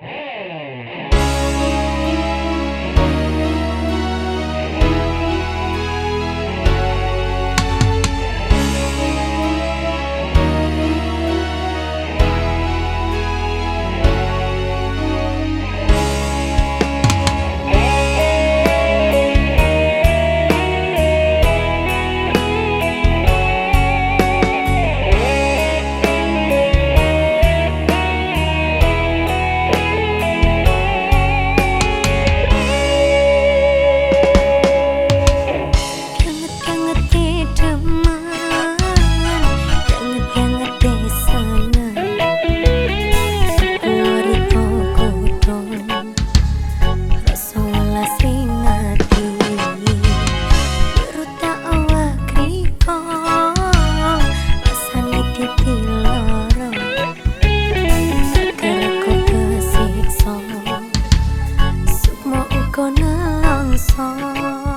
Hey! 不能松